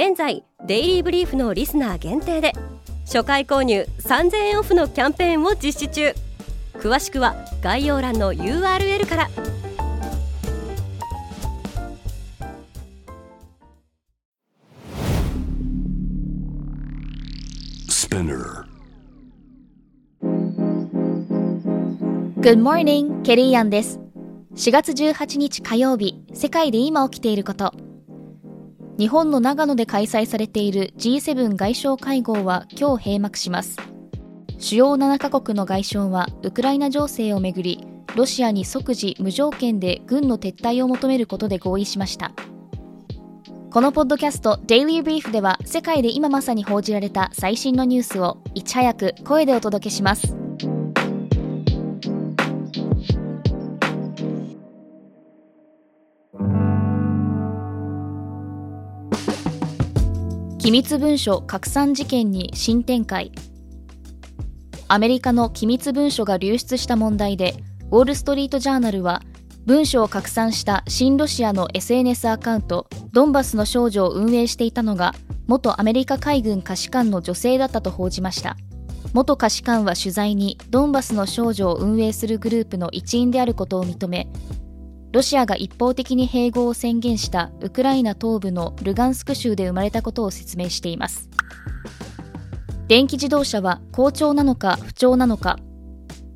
現在デイリーブリーフのリスナー限定で初回購入3000円オフのキャンペーンを実施中。詳しくは概要欄の URL から。Good morning, ケリーアンです。4月18日火曜日世界で今起きていること日本の長野で開催されている G7 外相会合は今日閉幕します。主要7カ国の外相はウクライナ情勢をめぐり、ロシアに即時無条件で軍の撤退を求めることで合意しました。このポッドキャスト Daily Brief では世界で今まさに報じられた最新のニュースをいち早く声でお届けします。機密文書拡散事件に新展開。アメリカの機密文書が流出した問題でウォール・ストリート・ジャーナルは文書を拡散した新ロシアの SNS アカウントドンバスの少女を運営していたのが元アメリカ海軍下士官の女性だったと報じました。元下士官は取材にドンバスの少女を運営するグループの一員であることを認めロシアが一方的に併合を宣言したウクライナ東部のルガンスク州で生まれたことを説明しています。電気自動車は好調なのか不調なのか。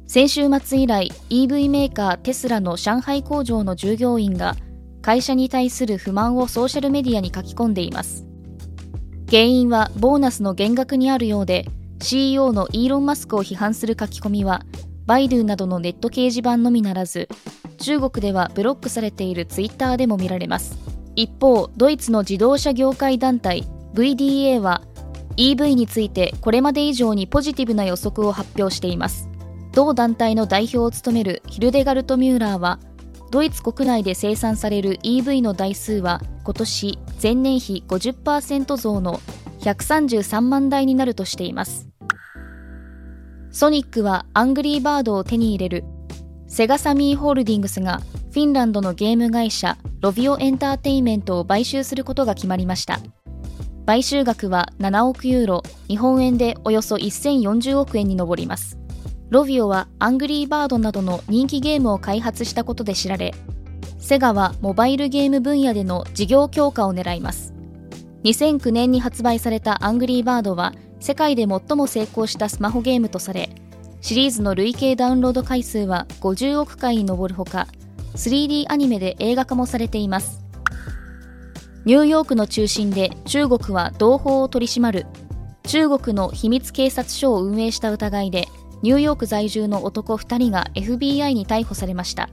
先週末以来 EV メーカーテスラの上海工場の従業員が会社に対する不満をソーシャルメディアに書き込んでいます。原因はボーナスの減額にあるようで CEO のイーロン・マスクを批判する書き込みはバイドゥなどのネット掲示板のみならず中国ではブロックされているツイッターでも見られます。一方ドイツの自動車業界団体 VDA は EV についてこれまで以上にポジティブな予測を発表しています。同団体の代表を務めるヒルデガルト・ミューラーはドイツ国内で生産される EV の台数は今年前年比50%増の133万台になるとしています。ソニックはアングリーバードを手に入れるセガサミーホールディングスがフィンランドのゲーム会社ロビオエンターテインメントを買収することが決まりました。買収額は7億ユーロ日本円でおよそ1040億円に上ります。ロビオはアングリーバードなどの人気ゲームを開発したことで知られセガはモバイルゲーム分野での事業強化を狙います。2009年に発売されたアングリーバードは世界で最も成功したスマホゲームとされシリーズの累計ダウンロード回数は50億回に上るほか 3D アニメで映画化もされています。ニューヨークの中心で中国は同胞を取り締まる。中国の秘密警察署を運営した疑いでニューヨーク在住の男2人が FBI に逮捕されました。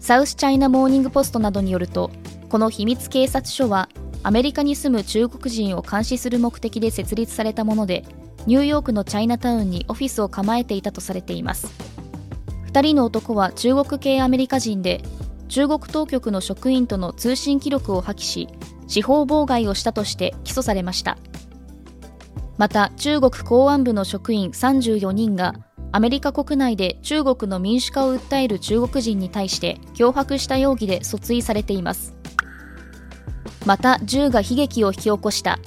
サウスチャイナモーニングポストなどによるとこの秘密警察署はアメリカに住む中国人を監視する目的で設立されたものでニューヨークのチャイナタウンにオフィスを構えていたとされています。2人の男は中国系アメリカ人で中国当局の職員との通信記録を破棄し司法妨害をしたとして起訴されました。また中国公安部の職員34人がアメリカ国内で中国の民主化を訴える中国人に対して脅迫した容疑で訴追されています。また銃が悲劇を引き起こした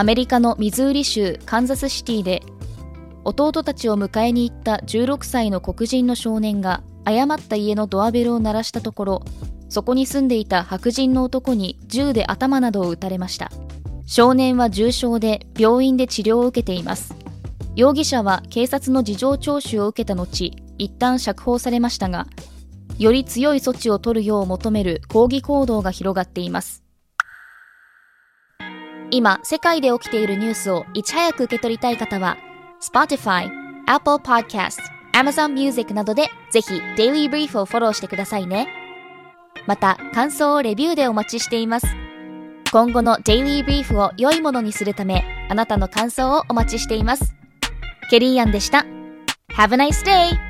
アメリカのミズーリ州カンザスシティで弟たちを迎えに行った16歳の黒人の少年が誤った家のドアベルを鳴らしたところそこに住んでいた白人の男に銃で頭などを撃たれました。少年は重傷で病院で治療を受けています。容疑者は警察の事情聴取を受けた後一旦釈放されましたがより強い措置を取るよう求める抗議行動が広がっています。今、世界で起きているニュースをいち早く受け取りたい方は、Spotify、Apple Podcast、Amazon Music などでぜひ Daily Brief をフォローしてくださいね。また、感想をレビューでお待ちしています。今後のデイリーブリーフを良いものにするため、あなたの感想をお待ちしています。ケリーアンでした。Have a nice day!